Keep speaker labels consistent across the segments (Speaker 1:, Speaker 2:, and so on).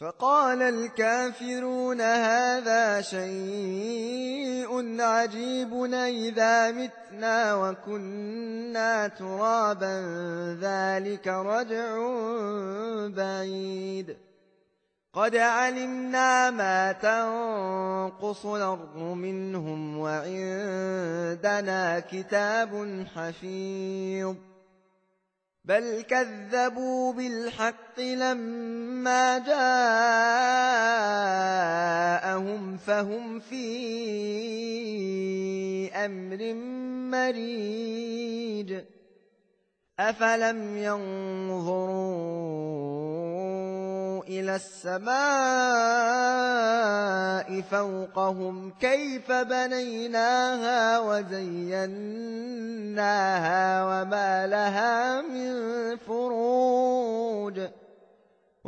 Speaker 1: فقال الكافرون هذا شيء عجيب إذا متنا وكنا ترابا ذلك رجع بعيد. قد علمنا ما تنقص الأرض منهم وعندنا كتاب حفيظ. بل كذبوا بالحق لما جاءهم فهم في أمر مريج أفلم ينظروا إلى السماء فوقهم كيف بنيناها وزيناها وما لها من فروج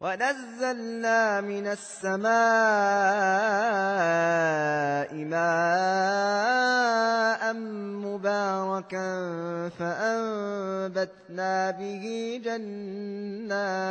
Speaker 1: ونزلنا من السماء ماء مباركا فأنبتنا به جنات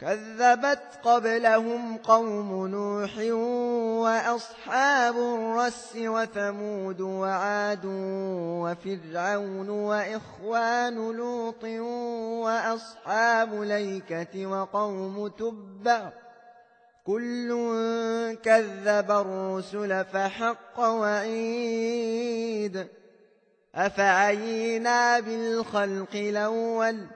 Speaker 1: كذبت قبلهم قوم نوح وأصحاب الرس وثمود وعاد وفرعون وإخوان لوط وأصحاب ليكة وقوم تبع. كل كذب الرسل فحق وعيد. أفعينا بالخلق الأول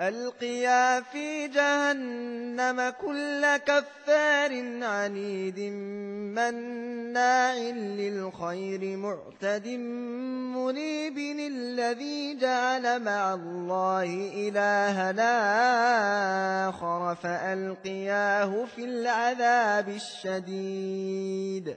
Speaker 1: ألقيا في جهنم كل كفار عنيد مناع للخير معتد مريب الذي جعل مع الله إلهنا آخر فألقياه في العذاب الشديد.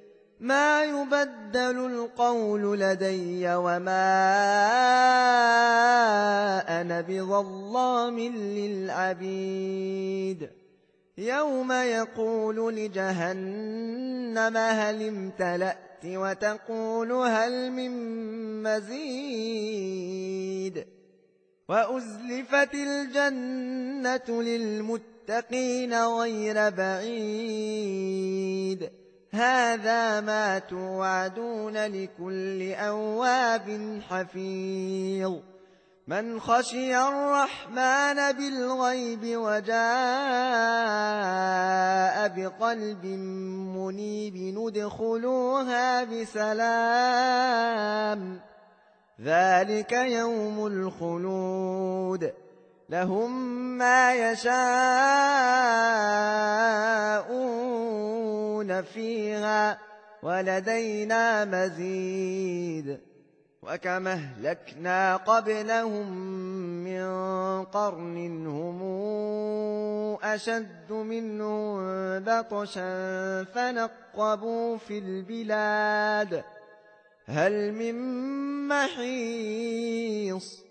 Speaker 1: ما يبدل القول لدي وما أنا بظلام للعبيد. يوم يقول لجهنم هل امتلأت وتقول هل من مزيد. وأزلفت الجنة للمتقين غير بعيد. هذا ما توعدون لكل أواب حفيظ. من خشي الرحمن بالغيب وجاء بقلب منيب ندخلوها بسلام. ذلك يوم الخلود. لهم ما يشاءون فيها ولدينا مزيد وكم أهلكنا قبلهم من قرن هم أشد منهم بطشا فنقبوا في البلاد هل من محيص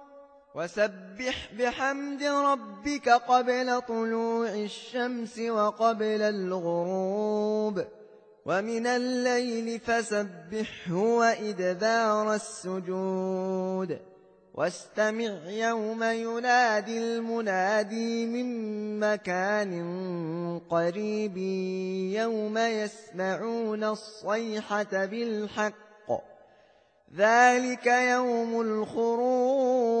Speaker 1: وسبح بحمد ربك قبل طلوع الشمس وقبل الغروب ومن الليل فسبحه وإدبار السجود واستمع يوم ينادي المنادي من مكان قريب يوم يسمعون الصيحة بالحق. ذلك يوم الخروج.